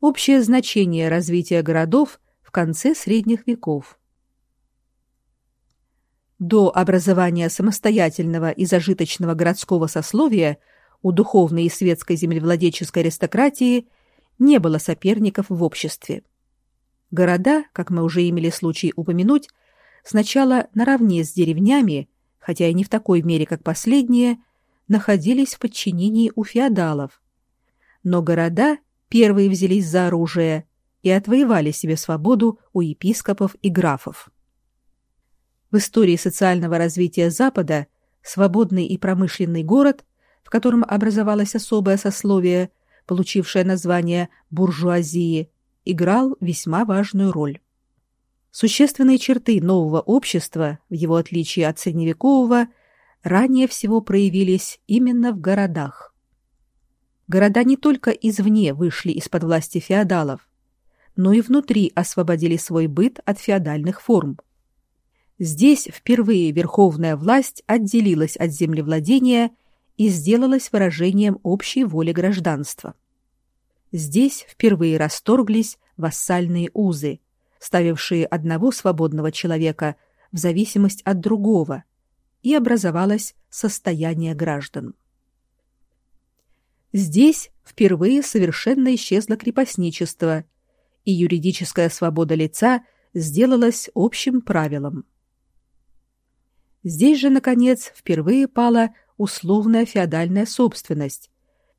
общее значение развития городов в конце средних веков. До образования самостоятельного и зажиточного городского сословия у духовной и светской землевладельческой аристократии не было соперников в обществе. Города, как мы уже имели случай упомянуть, сначала наравне с деревнями, хотя и не в такой мере, как последние, находились в подчинении у феодалов. Но города первые взялись за оружие и отвоевали себе свободу у епископов и графов. В истории социального развития Запада свободный и промышленный город, в котором образовалось особое сословие, получившее название буржуазии, играл весьма важную роль. Существенные черты нового общества, в его отличие от средневекового, ранее всего проявились именно в городах. Города не только извне вышли из-под власти феодалов, но и внутри освободили свой быт от феодальных форм. Здесь впервые верховная власть отделилась от землевладения и сделалась выражением общей воли гражданства. Здесь впервые расторглись вассальные узы, ставившие одного свободного человека в зависимость от другого, и образовалось состояние граждан. Здесь впервые совершенно исчезло крепостничество, и юридическая свобода лица сделалась общим правилом. Здесь же, наконец, впервые пала условная феодальная собственность,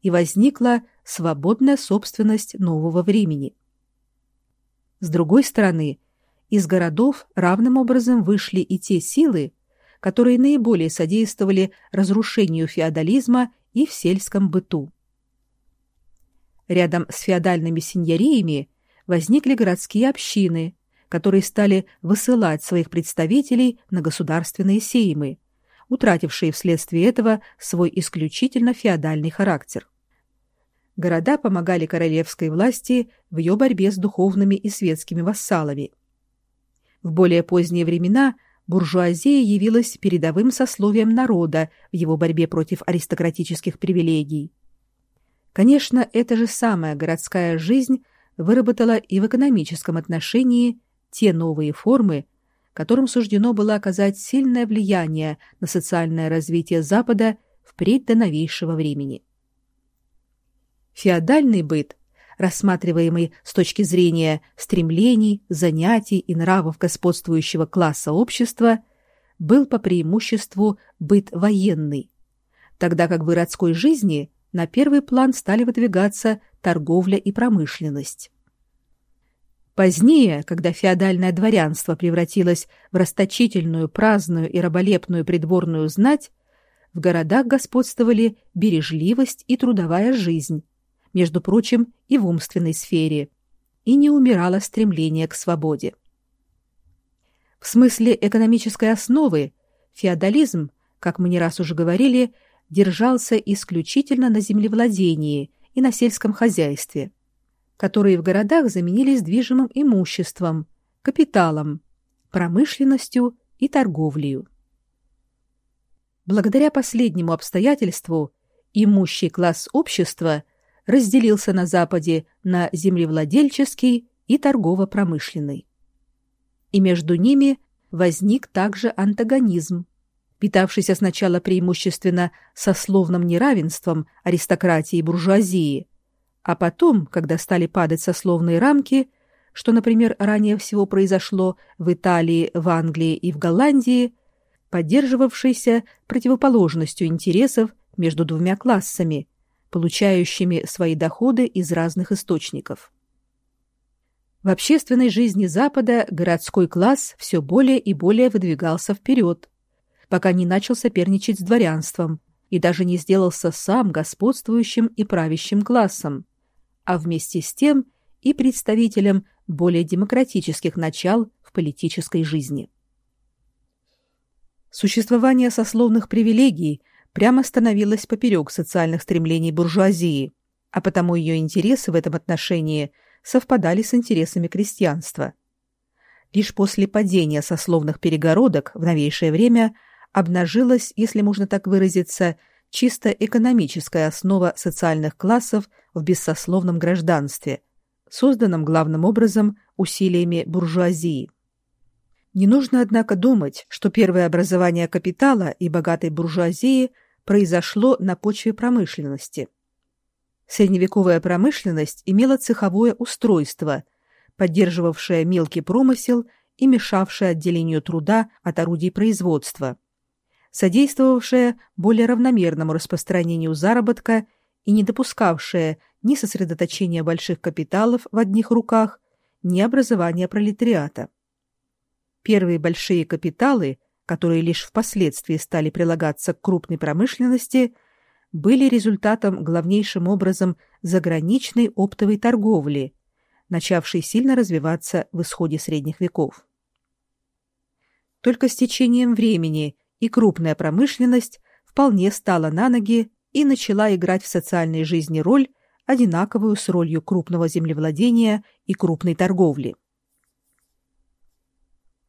и возникла свободная собственность нового времени. С другой стороны, из городов равным образом вышли и те силы, которые наиболее содействовали разрушению феодализма и в сельском быту. Рядом с феодальными сеньориями возникли городские общины, которые стали высылать своих представителей на государственные сеймы, утратившие вследствие этого свой исключительно феодальный характер. Города помогали королевской власти в ее борьбе с духовными и светскими вассалами. В более поздние времена буржуазия явилась передовым сословием народа в его борьбе против аристократических привилегий. Конечно, эта же самая городская жизнь выработала и в экономическом отношении те новые формы, которым суждено было оказать сильное влияние на социальное развитие Запада впредь до новейшего времени. Феодальный быт, рассматриваемый с точки зрения стремлений, занятий и нравов господствующего класса общества, был по преимуществу быт военный, тогда как в городской жизни на первый план стали выдвигаться торговля и промышленность. Позднее, когда феодальное дворянство превратилось в расточительную, праздную и раболепную придворную знать, в городах господствовали бережливость и трудовая жизнь, между прочим, и в умственной сфере, и не умирало стремление к свободе. В смысле экономической основы феодализм, как мы не раз уже говорили, держался исключительно на землевладении и на сельском хозяйстве – которые в городах заменились движимым имуществом, капиталом, промышленностью и торговлей. Благодаря последнему обстоятельству имущий класс общества разделился на Западе на землевладельческий и торгово-промышленный. И между ними возник также антагонизм, питавшийся сначала преимущественно сословным неравенством аристократии и буржуазии, а потом, когда стали падать сословные рамки, что, например, ранее всего произошло в Италии, в Англии и в Голландии, поддерживавшейся противоположностью интересов между двумя классами, получающими свои доходы из разных источников. В общественной жизни Запада городской класс все более и более выдвигался вперед, пока не начал соперничать с дворянством и даже не сделался сам господствующим и правящим классом а вместе с тем и представителем более демократических начал в политической жизни. Существование сословных привилегий прямо становилось поперек социальных стремлений буржуазии, а потому ее интересы в этом отношении совпадали с интересами крестьянства. Лишь после падения сословных перегородок в новейшее время обнажилась, если можно так выразиться, чисто экономическая основа социальных классов в бессословном гражданстве, созданном главным образом усилиями буржуазии. Не нужно, однако, думать, что первое образование капитала и богатой буржуазии произошло на почве промышленности. Средневековая промышленность имела цеховое устройство, поддерживавшее мелкий промысел и мешавшее отделению труда от орудий производства, содействовавшее более равномерному распространению заработка и не допускавшее ни сосредоточения больших капиталов в одних руках, ни образования пролетариата. Первые большие капиталы, которые лишь впоследствии стали прилагаться к крупной промышленности, были результатом главнейшим образом заграничной оптовой торговли, начавшей сильно развиваться в исходе средних веков. Только с течением времени и крупная промышленность вполне стала на ноги и начала играть в социальной жизни роль, одинаковую с ролью крупного землевладения и крупной торговли.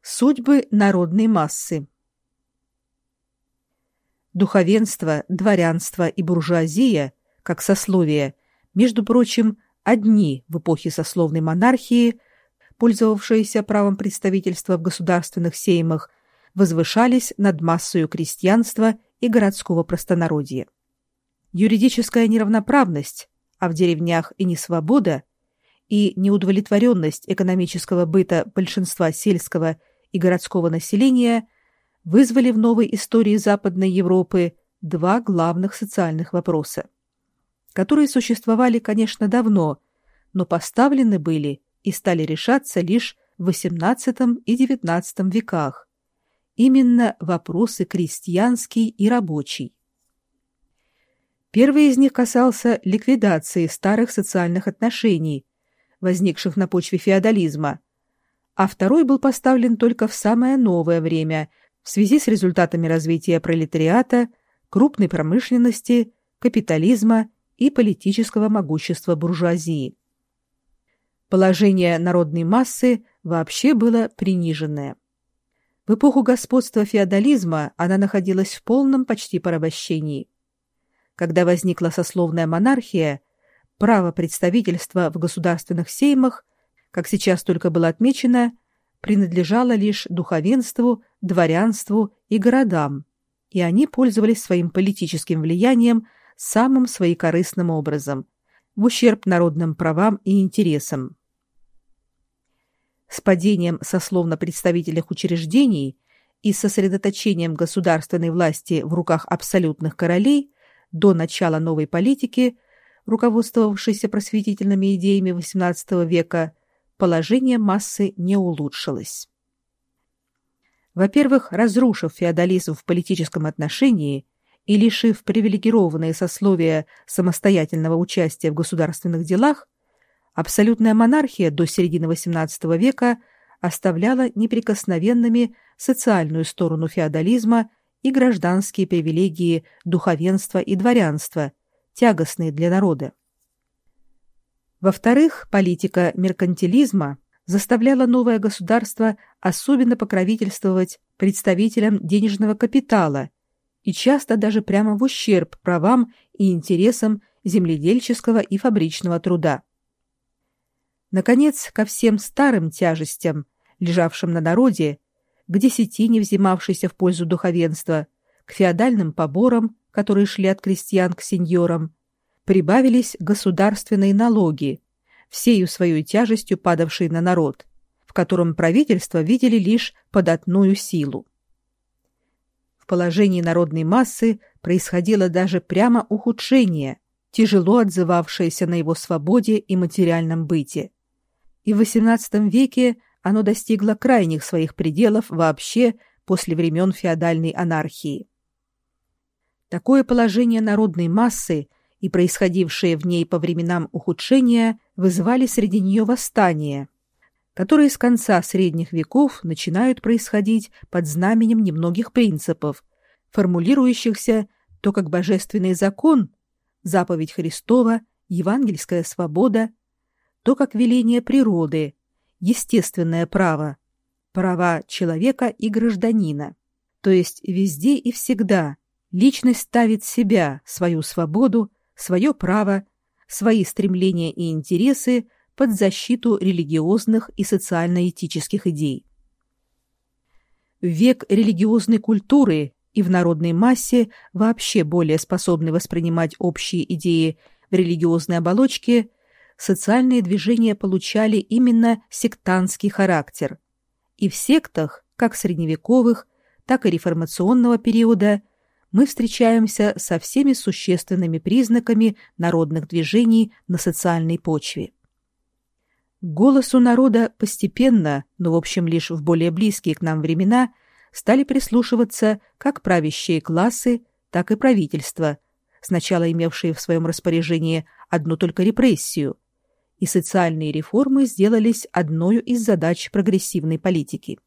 Судьбы народной массы Духовенство, дворянство и буржуазия, как сословия, между прочим, одни в эпохе сословной монархии, пользовавшиеся правом представительства в государственных сеймах, возвышались над массою крестьянства и городского простонародья. Юридическая неравноправность, а в деревнях и несвобода, и неудовлетворенность экономического быта большинства сельского и городского населения вызвали в новой истории Западной Европы два главных социальных вопроса, которые существовали, конечно, давно, но поставлены были и стали решаться лишь в XVIII и XIX веках. Именно вопросы крестьянский и рабочий. Первый из них касался ликвидации старых социальных отношений, возникших на почве феодализма, а второй был поставлен только в самое новое время в связи с результатами развития пролетариата, крупной промышленности, капитализма и политического могущества буржуазии. Положение народной массы вообще было приниженное. В эпоху господства феодализма она находилась в полном почти порабощении. Когда возникла сословная монархия, право представительства в государственных сеймах как сейчас только было отмечено, принадлежало лишь духовенству, дворянству и городам, и они пользовались своим политическим влиянием самым своекорыстным образом, в ущерб народным правам и интересам. С падением сословно-представительных учреждений и сосредоточением государственной власти в руках абсолютных королей до начала новой политики, руководствовавшейся просветительными идеями XVIII века, положение массы не улучшилось. Во-первых, разрушив феодализм в политическом отношении и лишив привилегированные сословия самостоятельного участия в государственных делах, абсолютная монархия до середины XVIII века оставляла неприкосновенными социальную сторону феодализма и гражданские привилегии духовенства и дворянства, тягостные для народа. Во-вторых, политика меркантилизма заставляла новое государство особенно покровительствовать представителям денежного капитала и часто даже прямо в ущерб правам и интересам земледельческого и фабричного труда. Наконец, ко всем старым тяжестям, лежавшим на народе, к десятине, взимавшейся в пользу духовенства, к феодальным поборам, которые шли от крестьян к сеньорам, прибавились государственные налоги, всею своей тяжестью падавшие на народ, в котором правительство видели лишь податную силу. В положении народной массы происходило даже прямо ухудшение, тяжело отзывавшееся на его свободе и материальном быте. И в XVIII веке оно достигло крайних своих пределов вообще после времен феодальной анархии. Такое положение народной массы и происходившие в ней по временам ухудшения вызывали среди нее восстания, которые с конца средних веков начинают происходить под знаменем немногих принципов, формулирующихся то как божественный закон, заповедь Христова, евангельская свобода, то как веление природы, естественное право, права человека и гражданина. То есть везде и всегда личность ставит себя, свою свободу, свое право, свои стремления и интересы под защиту религиозных и социально-этических идей. Век религиозной культуры и в народной массе, вообще более способны воспринимать общие идеи в религиозной оболочке, социальные движения получали именно сектантский характер. И в сектах, как средневековых, так и реформационного периода, мы встречаемся со всеми существенными признаками народных движений на социальной почве. голосу народа постепенно, но в общем лишь в более близкие к нам времена, стали прислушиваться как правящие классы, так и правительство, сначала имевшие в своем распоряжении одну только репрессию, и социальные реформы сделались одной из задач прогрессивной политики.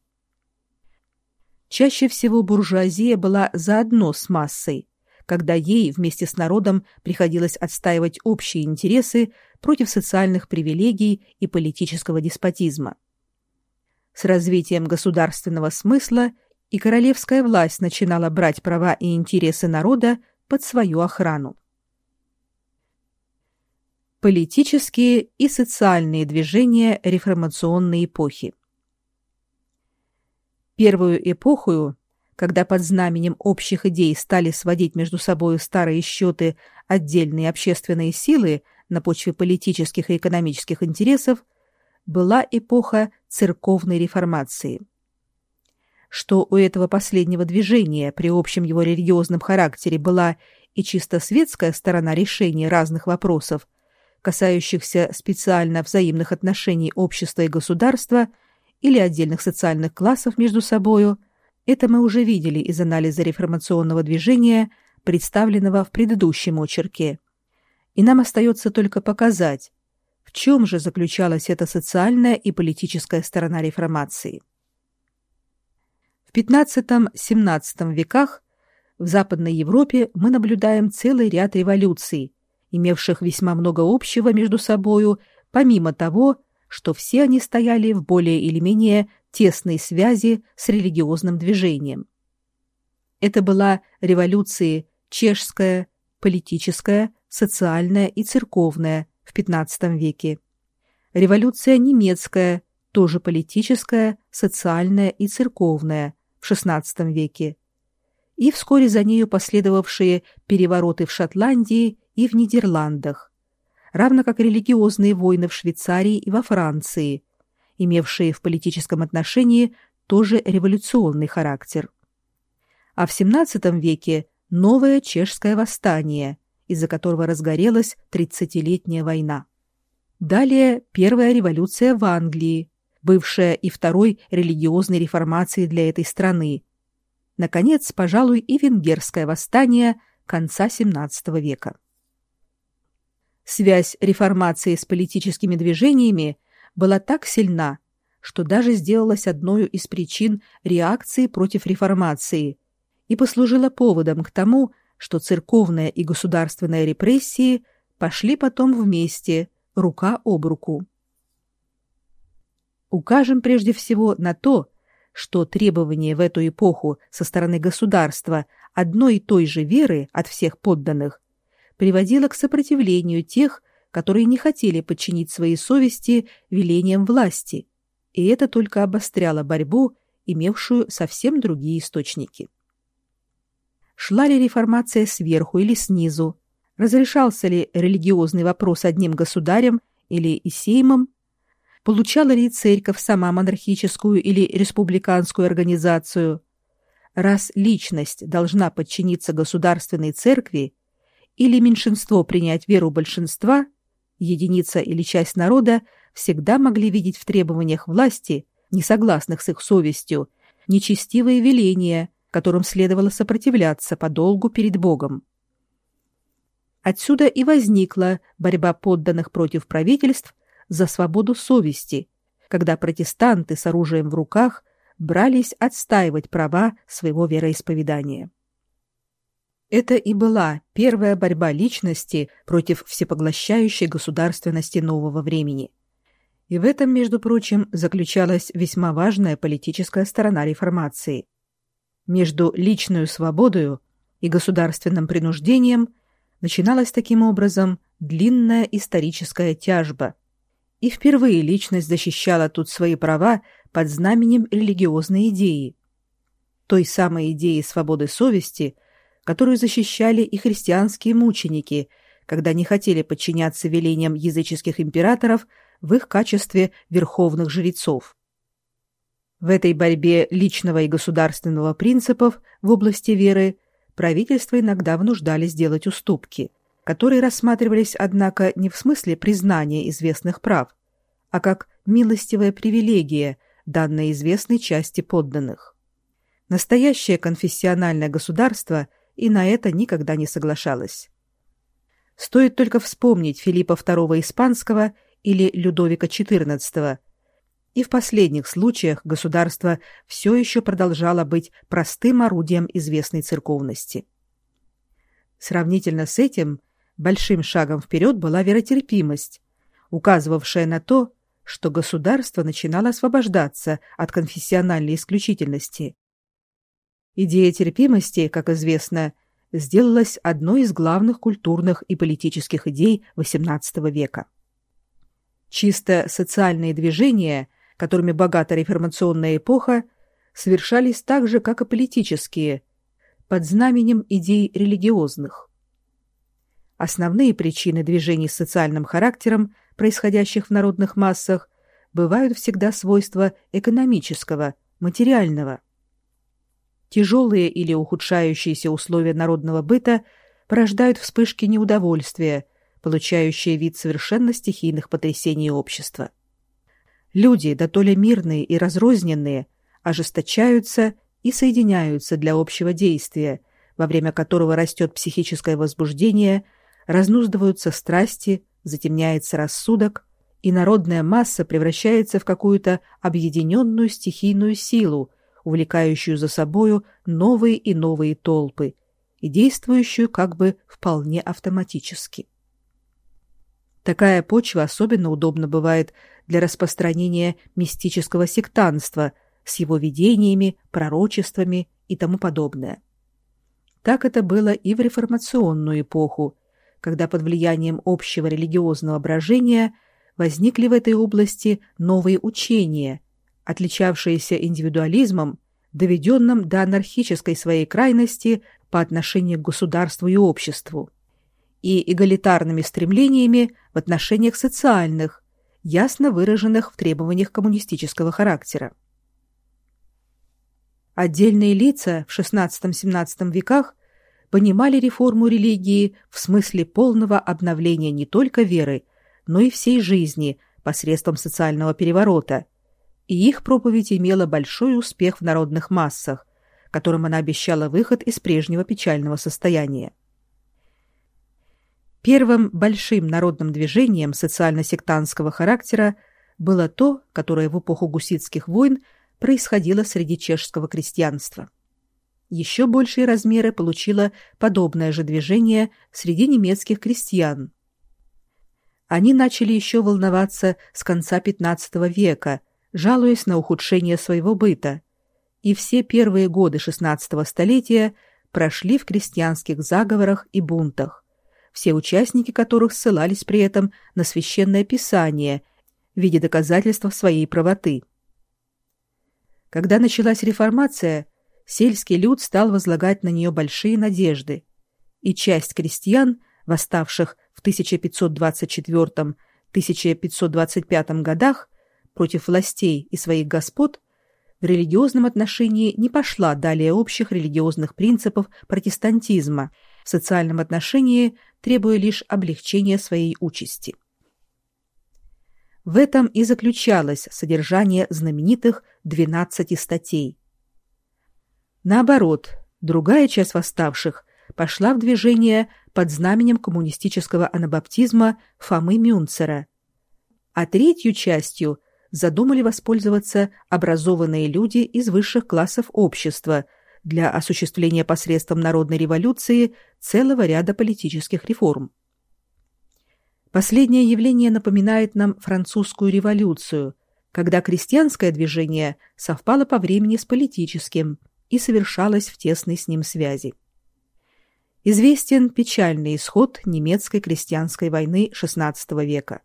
Чаще всего буржуазия была заодно с массой, когда ей вместе с народом приходилось отстаивать общие интересы против социальных привилегий и политического деспотизма. С развитием государственного смысла и королевская власть начинала брать права и интересы народа под свою охрану. Политические и социальные движения реформационной эпохи. Первую эпоху, когда под знаменем общих идей стали сводить между собой старые счеты отдельные общественные силы на почве политических и экономических интересов, была эпоха церковной реформации – что у этого последнего движения при общем его религиозном характере была и чисто светская сторона решения разных вопросов, касающихся специально взаимных отношений общества и государства или отдельных социальных классов между собою, это мы уже видели из анализа реформационного движения, представленного в предыдущем очерке. И нам остается только показать, в чем же заключалась эта социальная и политическая сторона реформации. В XV-XVII веках в Западной Европе мы наблюдаем целый ряд революций, имевших весьма много общего между собою, помимо того, что все они стояли в более или менее тесной связи с религиозным движением. Это была революции чешская, политическая, социальная и церковная в XV веке, революция немецкая, тоже политическая, социальная и церковная в XVI веке, и вскоре за нею последовавшие перевороты в Шотландии и в Нидерландах, равно как религиозные войны в Швейцарии и во Франции, имевшие в политическом отношении тоже революционный характер. А в XVII веке новое чешское восстание, из-за которого разгорелась тридцатилетняя война. Далее Первая революция в Англии, бывшая и второй религиозной реформацией для этой страны. Наконец, пожалуй, и венгерское восстание конца XVII века. Связь реформации с политическими движениями была так сильна, что даже сделалась одной из причин реакции против реформации и послужила поводом к тому, что церковная и государственная репрессии пошли потом вместе, рука об руку. Укажем прежде всего на то, что требование в эту эпоху со стороны государства одной и той же веры от всех подданных приводило к сопротивлению тех, которые не хотели подчинить свои совести велениям власти, и это только обостряло борьбу, имевшую совсем другие источники. Шла ли реформация сверху или снизу? Разрешался ли религиозный вопрос одним государем или и сеймом, получала ли церковь сама монархическую или республиканскую организацию. Раз личность должна подчиниться государственной церкви или меньшинство принять веру большинства, единица или часть народа всегда могли видеть в требованиях власти, несогласных с их совестью, нечестивые веления, которым следовало сопротивляться по долгу перед Богом. Отсюда и возникла борьба подданных против правительств за свободу совести, когда протестанты с оружием в руках брались отстаивать права своего вероисповедания. Это и была первая борьба личности против всепоглощающей государственности нового времени. И в этом, между прочим, заключалась весьма важная политическая сторона реформации. Между личную свободою и государственным принуждением начиналась таким образом длинная историческая тяжба – и впервые личность защищала тут свои права под знаменем религиозной идеи. Той самой идеи свободы совести, которую защищали и христианские мученики, когда не хотели подчиняться велениям языческих императоров в их качестве верховных жрецов. В этой борьбе личного и государственного принципов в области веры правительства иногда вынуждали сделать уступки, которые рассматривались, однако, не в смысле признания известных прав, а как милостивая привилегия, данная известной части подданных. Настоящее конфессиональное государство и на это никогда не соглашалось. Стоит только вспомнить Филиппа II Испанского или Людовика XIV, и в последних случаях государство все еще продолжало быть простым орудием известной церковности. Сравнительно с этим большим шагом вперед была веротерпимость, указывавшая на то, что государство начинало освобождаться от конфессиональной исключительности. Идея терпимости, как известно, сделалась одной из главных культурных и политических идей XVIII века. Чисто социальные движения, которыми богата реформационная эпоха, совершались так же, как и политические, под знаменем идей религиозных. Основные причины движений с социальным характером, происходящих в народных массах, бывают всегда свойства экономического, материального. Тяжелые или ухудшающиеся условия народного быта порождают вспышки неудовольствия, получающие вид совершенно стихийных потрясений общества. Люди, да то ли мирные и разрозненные, ожесточаются и соединяются для общего действия, во время которого растет психическое возбуждение, разнуздываются страсти, затемняется рассудок, и народная масса превращается в какую-то объединенную стихийную силу, увлекающую за собою новые и новые толпы и действующую как бы вполне автоматически. Такая почва особенно удобна бывает для распространения мистического сектанства с его видениями, пророчествами и тому подобное. Так это было и в реформационную эпоху, когда под влиянием общего религиозного брожения возникли в этой области новые учения, отличавшиеся индивидуализмом, доведенным до анархической своей крайности по отношению к государству и обществу и эгалитарными стремлениями в отношениях социальных, ясно выраженных в требованиях коммунистического характера. Отдельные лица в XVI-XVII веках понимали реформу религии в смысле полного обновления не только веры, но и всей жизни посредством социального переворота, и их проповедь имела большой успех в народных массах, которым она обещала выход из прежнего печального состояния. Первым большим народным движением социально-сектантского характера было то, которое в эпоху гуситских войн происходило среди чешского крестьянства. Еще большие размеры получило подобное же движение среди немецких крестьян. Они начали еще волноваться с конца XV века, жалуясь на ухудшение своего быта, и все первые годы XVI столетия прошли в крестьянских заговорах и бунтах, все участники которых ссылались при этом на священное писание в виде доказательства своей правоты. Когда началась реформация, сельский люд стал возлагать на нее большие надежды, и часть крестьян, восставших в 1524-1525 годах против властей и своих господ, в религиозном отношении не пошла далее общих религиозных принципов протестантизма – в социальном отношении, требуя лишь облегчения своей участи. В этом и заключалось содержание знаменитых 12 статей. Наоборот, другая часть восставших пошла в движение под знаменем коммунистического анабаптизма Фомы Мюнцера, а третью частью задумали воспользоваться образованные люди из высших классов общества – для осуществления посредством народной революции целого ряда политических реформ. Последнее явление напоминает нам французскую революцию, когда крестьянское движение совпало по времени с политическим и совершалось в тесной с ним связи. Известен печальный исход немецкой крестьянской войны XVI века.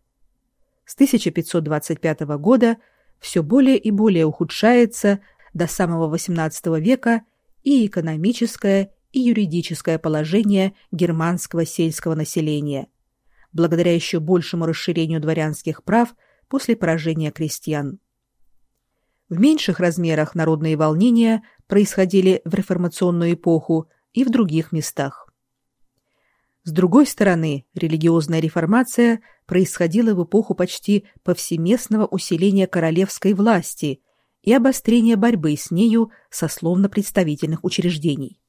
С 1525 года все более и более ухудшается до самого XVIII века и экономическое, и юридическое положение германского сельского населения, благодаря еще большему расширению дворянских прав после поражения крестьян. В меньших размерах народные волнения происходили в реформационную эпоху и в других местах. С другой стороны, религиозная реформация происходила в эпоху почти повсеместного усиления королевской власти и обострения борьбы с нею сословно-представительных учреждений.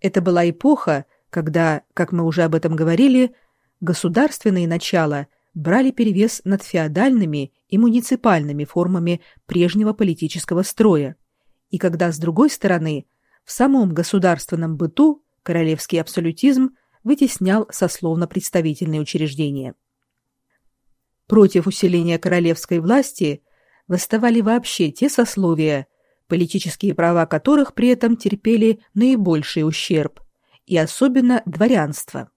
Это была эпоха, когда, как мы уже об этом говорили, государственные начала брали перевес над феодальными и муниципальными формами прежнего политического строя, и когда, с другой стороны, в самом государственном быту королевский абсолютизм вытеснял сословно-представительные учреждения. Против усиления королевской власти восставали вообще те сословия, политические права которых при этом терпели наибольший ущерб, и особенно дворянство.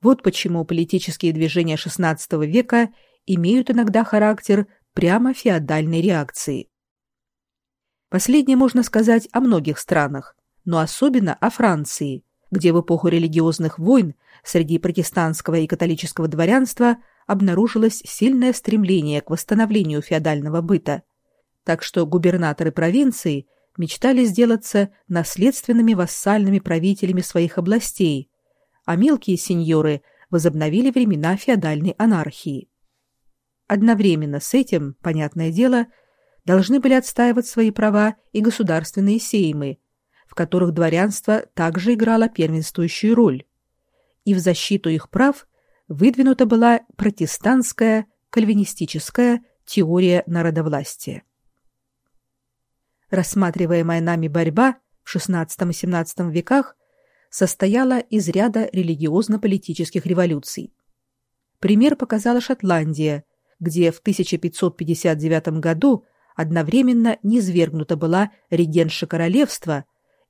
Вот почему политические движения XVI века имеют иногда характер прямо феодальной реакции. Последнее можно сказать о многих странах, но особенно о Франции, где в эпоху религиозных войн среди протестантского и католического дворянства обнаружилось сильное стремление к восстановлению феодального быта – так что губернаторы провинций мечтали сделаться наследственными вассальными правителями своих областей, а мелкие сеньоры возобновили времена феодальной анархии. Одновременно с этим, понятное дело, должны были отстаивать свои права и государственные сеймы, в которых дворянство также играло первенствующую роль. И в защиту их прав выдвинута была протестантская, кальвинистическая теория народовластия рассматриваемая нами борьба в XVI и XVII веках состояла из ряда религиозно-политических революций. Пример показала Шотландия, где в 1559 году одновременно низвергнута была регенша королевства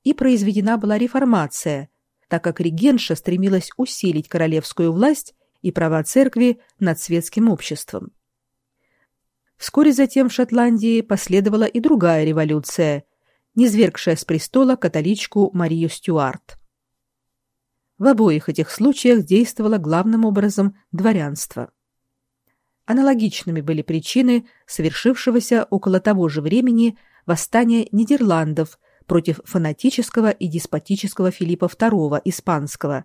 и произведена была реформация, так как регенша стремилась усилить королевскую власть и права церкви над светским обществом. Вскоре затем в Шотландии последовала и другая революция, низвергшая с престола католичку Марию Стюарт. В обоих этих случаях действовало главным образом дворянство. Аналогичными были причины совершившегося около того же времени восстания Нидерландов против фанатического и деспотического Филиппа II испанского,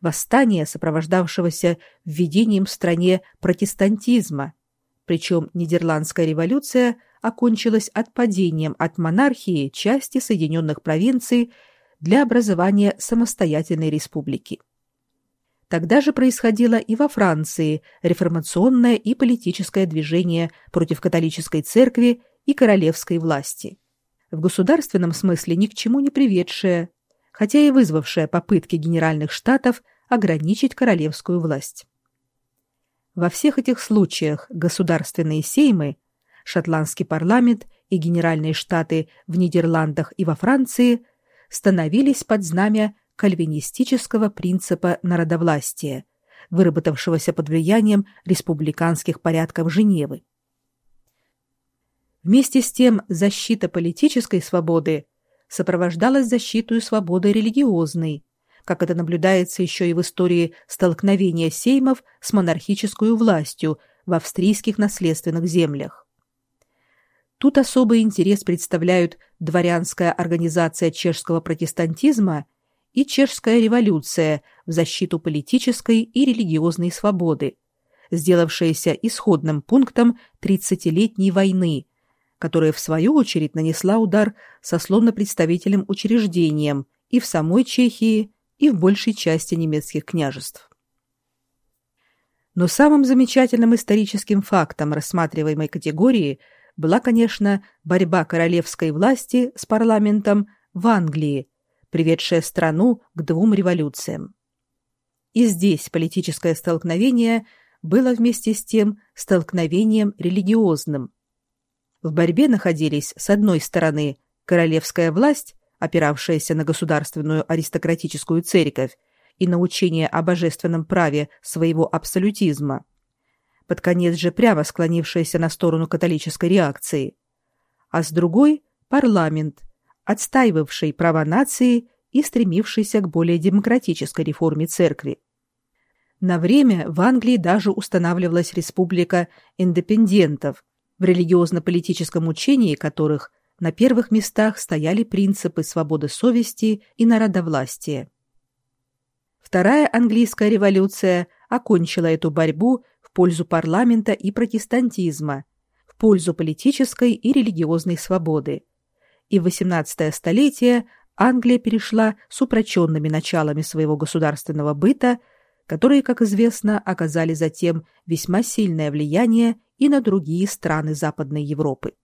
восстания, сопровождавшегося введением в стране протестантизма – причем Нидерландская революция окончилась отпадением от монархии части Соединенных провинций для образования самостоятельной республики. Тогда же происходило и во Франции реформационное и политическое движение против католической церкви и королевской власти. В государственном смысле ни к чему не приведшее, хотя и вызвавшее попытки генеральных штатов ограничить королевскую власть. Во всех этих случаях государственные сеймы, шотландский парламент и генеральные штаты в Нидерландах и во Франции становились под знамя кальвинистического принципа народовластия, выработавшегося под влиянием республиканских порядков Женевы. Вместе с тем защита политической свободы сопровождалась защитой свободы религиозной, как это наблюдается еще и в истории столкновения сеймов с монархической властью в австрийских наследственных землях. Тут особый интерес представляют дворянская организация чешского протестантизма и чешская революция в защиту политической и религиозной свободы, сделавшаяся исходным пунктом тридцатилетней войны, которая в свою очередь нанесла удар сословно-представительным учреждениям и в самой Чехии, и в большей части немецких княжеств. Но самым замечательным историческим фактом рассматриваемой категории была, конечно, борьба королевской власти с парламентом в Англии, приведшая страну к двум революциям. И здесь политическое столкновение было вместе с тем столкновением религиозным. В борьбе находились, с одной стороны, королевская власть, опиравшаяся на государственную аристократическую церковь и на учение о божественном праве своего абсолютизма, под конец же прямо склонившаяся на сторону католической реакции, а с другой – парламент, отстаивавший права нации и стремившийся к более демократической реформе церкви. На время в Англии даже устанавливалась республика индепендентов, в религиозно-политическом учении которых на первых местах стояли принципы свободы совести и народовластия. Вторая английская революция окончила эту борьбу в пользу парламента и протестантизма, в пользу политической и религиозной свободы. И в XVIII столетие Англия перешла с упроченными началами своего государственного быта – которые, как известно, оказали затем весьма сильное влияние и на другие страны Западной Европы.